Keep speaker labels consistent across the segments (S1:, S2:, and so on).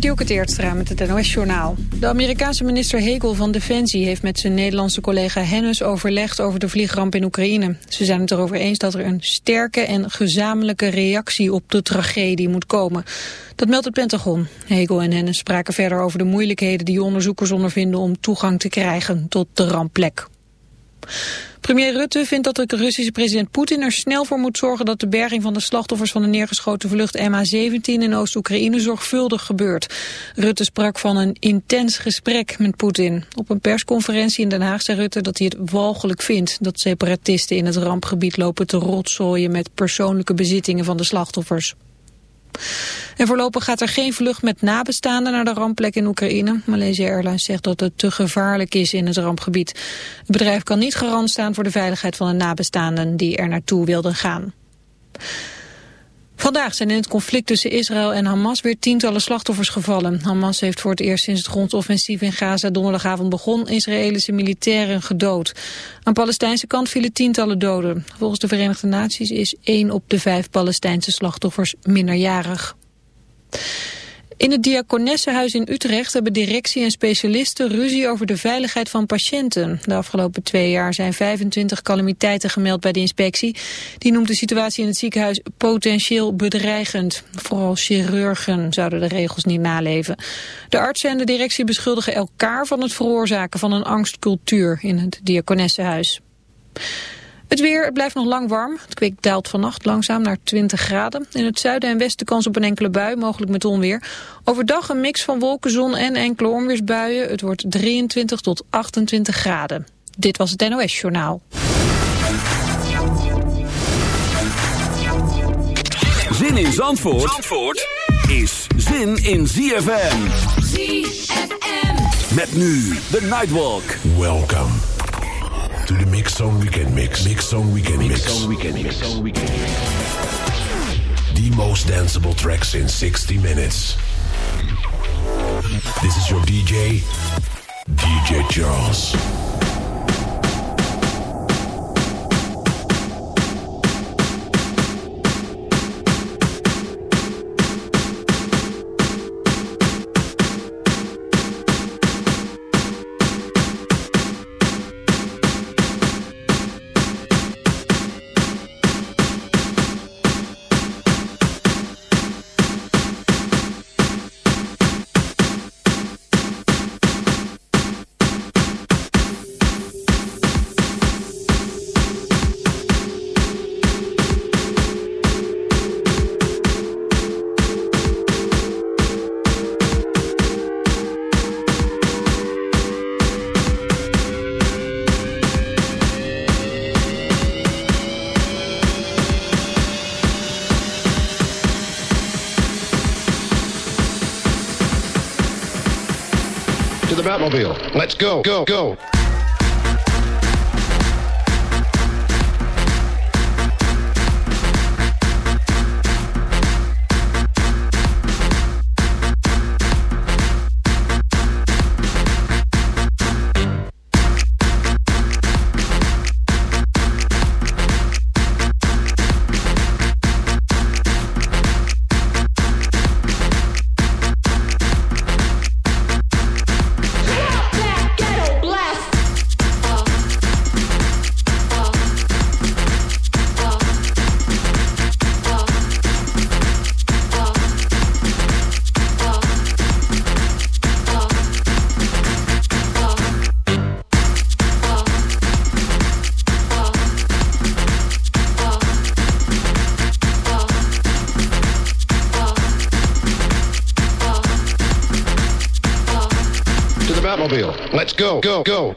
S1: Dielke Teertstra met het NOS-journaal. De Amerikaanse minister Hegel van Defensie heeft met zijn Nederlandse collega Hennis overlegd over de vliegramp in Oekraïne. Ze zijn het erover eens dat er een sterke en gezamenlijke reactie op de tragedie moet komen. Dat meldt het Pentagon. Hegel en Hennis spraken verder over de moeilijkheden die onderzoekers ondervinden om toegang te krijgen tot de rampplek. Premier Rutte vindt dat de Russische president Poetin er snel voor moet zorgen dat de berging van de slachtoffers van de neergeschoten vlucht MH17 in Oost-Oekraïne zorgvuldig gebeurt. Rutte sprak van een intens gesprek met Poetin. Op een persconferentie in Den Haag zei Rutte dat hij het walgelijk vindt dat separatisten in het rampgebied lopen te rotzooien met persoonlijke bezittingen van de slachtoffers. En voorlopig gaat er geen vlucht met nabestaanden naar de rampplek in Oekraïne. Malaysia Airlines zegt dat het te gevaarlijk is in het rampgebied. Het bedrijf kan niet garant staan voor de veiligheid van de nabestaanden die er naartoe wilden gaan. Vandaag zijn in het conflict tussen Israël en Hamas weer tientallen slachtoffers gevallen. Hamas heeft voor het eerst sinds het grondoffensief in Gaza donderdagavond begon Israëlische militairen gedood. Aan Palestijnse kant vielen tientallen doden. Volgens de Verenigde Naties is één op de vijf Palestijnse slachtoffers minderjarig. In het Diakonessenhuis in Utrecht hebben directie en specialisten ruzie over de veiligheid van patiënten. De afgelopen twee jaar zijn 25 calamiteiten gemeld bij de inspectie. Die noemt de situatie in het ziekenhuis potentieel bedreigend. Vooral chirurgen zouden de regels niet naleven. De artsen en de directie beschuldigen elkaar van het veroorzaken van een angstcultuur in het Diakonessenhuis. Het weer, het blijft nog lang warm. Het kwik daalt vannacht langzaam naar 20 graden. In het zuiden en westen kans op een enkele bui, mogelijk met onweer. Overdag een mix van wolken, zon en enkele onweersbuien. Het wordt 23 tot 28 graden. Dit was het NOS Journaal.
S2: Zin in Zandvoort, Zandvoort is zin in ZFM. ZFM. Met nu de Nightwalk.
S3: Welcome. To the Mix Zone Weekend Mix. Mix Zone Weekend Mix.
S2: Mix Zone Weekend Mix. Zone Weekend Mix.
S3: The most danceable tracks in 60 minutes. This is your DJ, DJ Charles.
S4: Let's go, go, go. Let's go, go, go.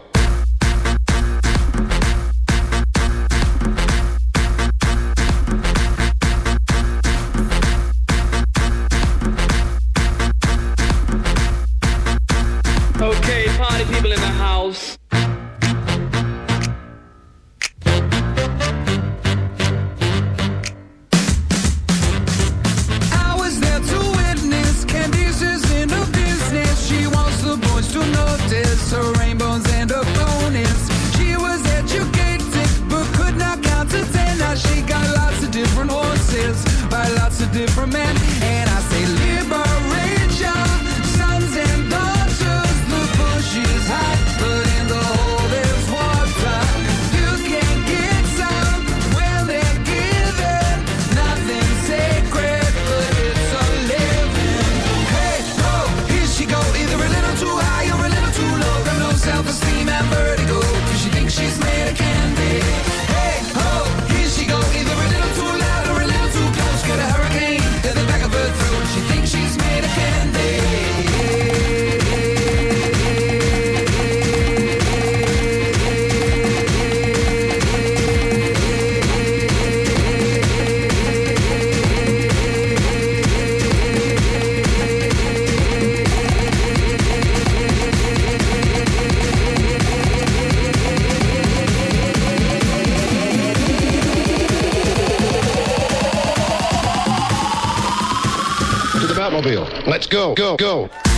S4: Let's go, go, go.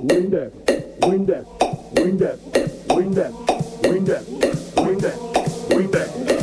S5: wind up, wind up, wind up, wind up, wind up, wind up, wind up.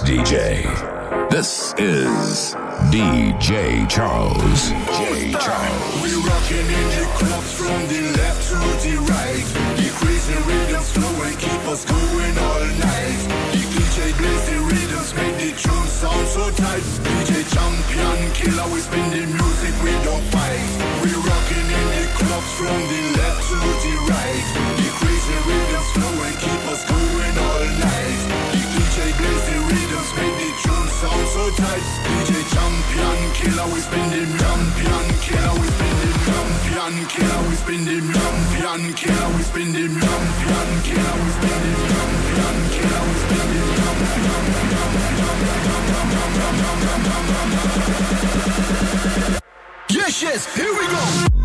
S6: DJ. This is DJ Charles.
S7: this. Here we go.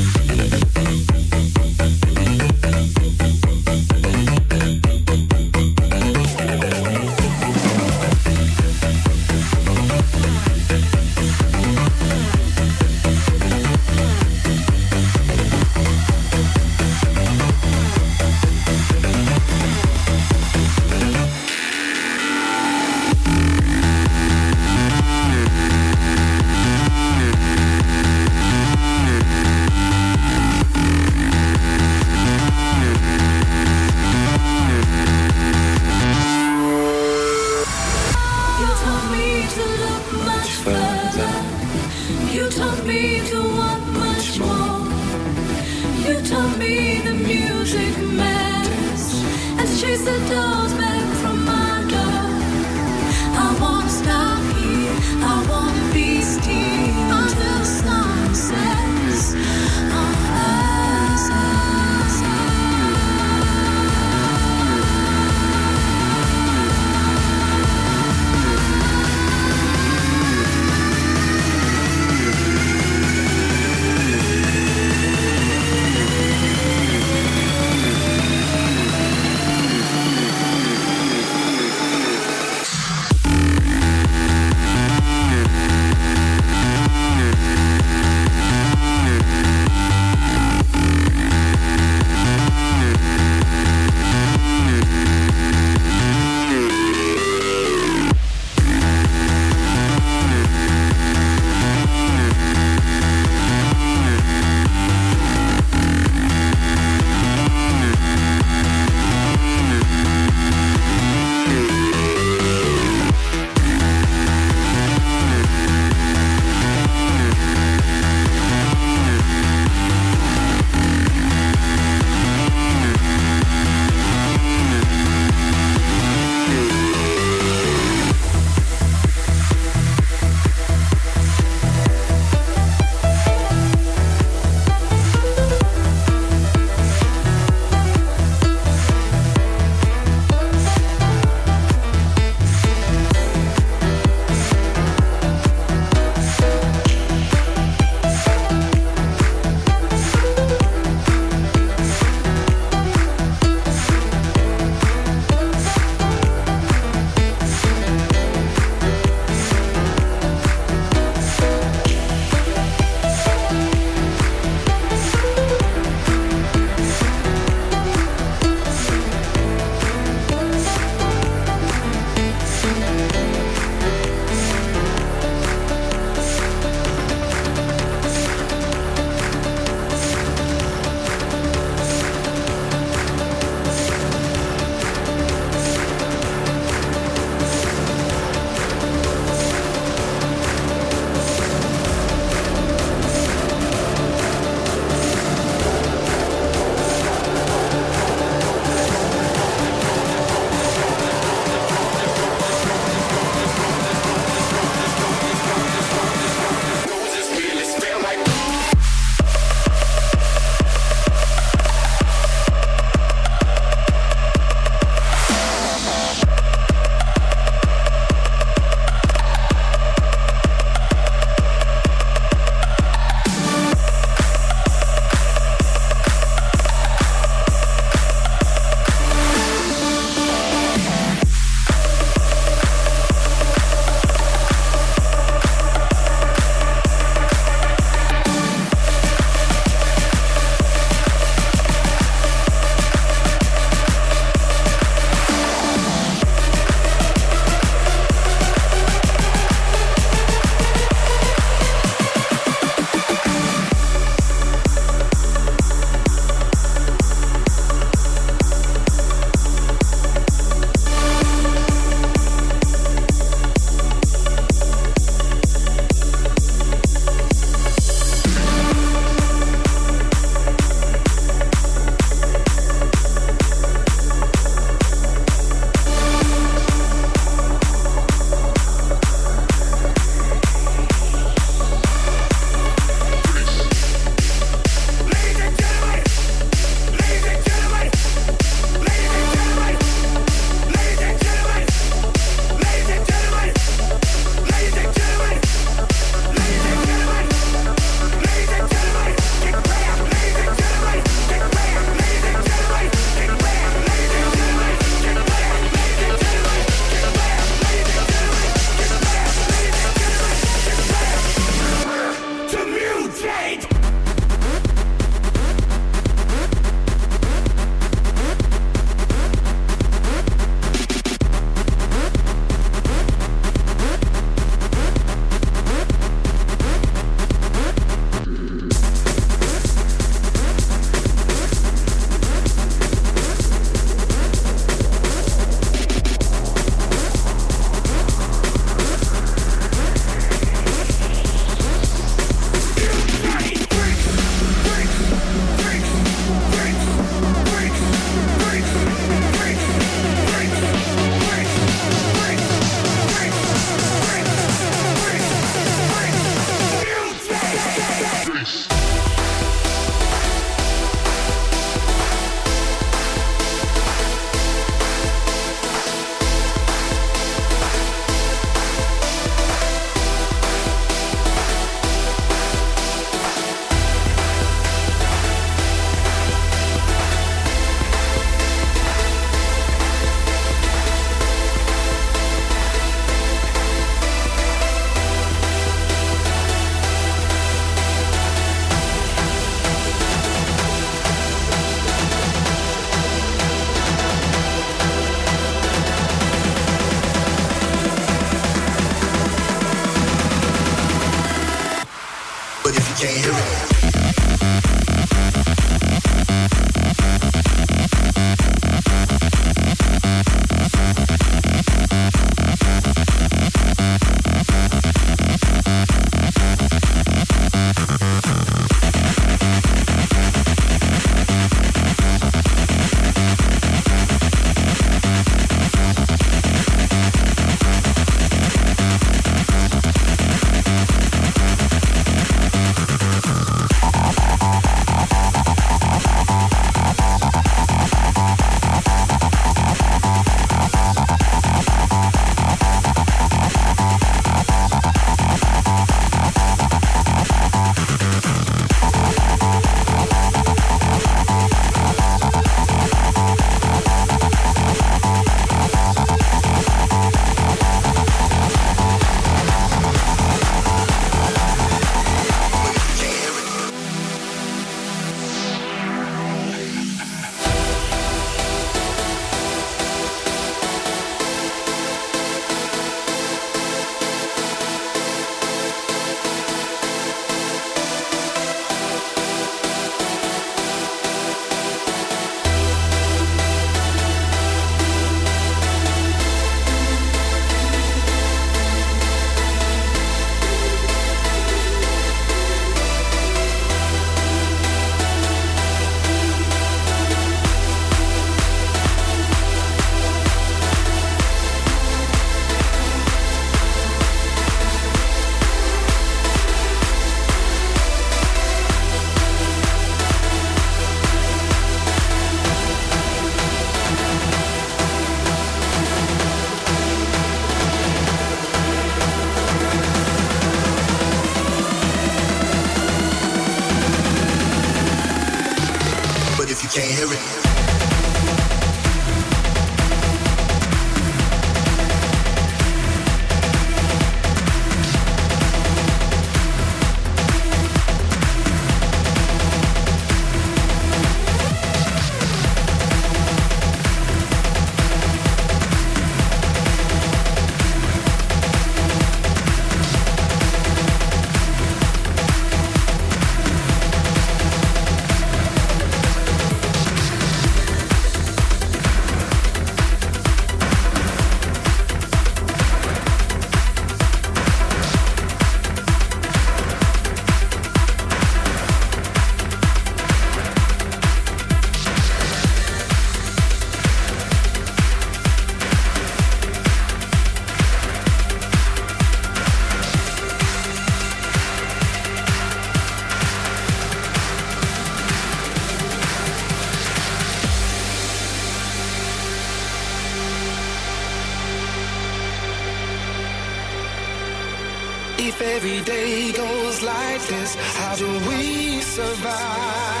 S7: If every day goes like this, how do we
S2: survive?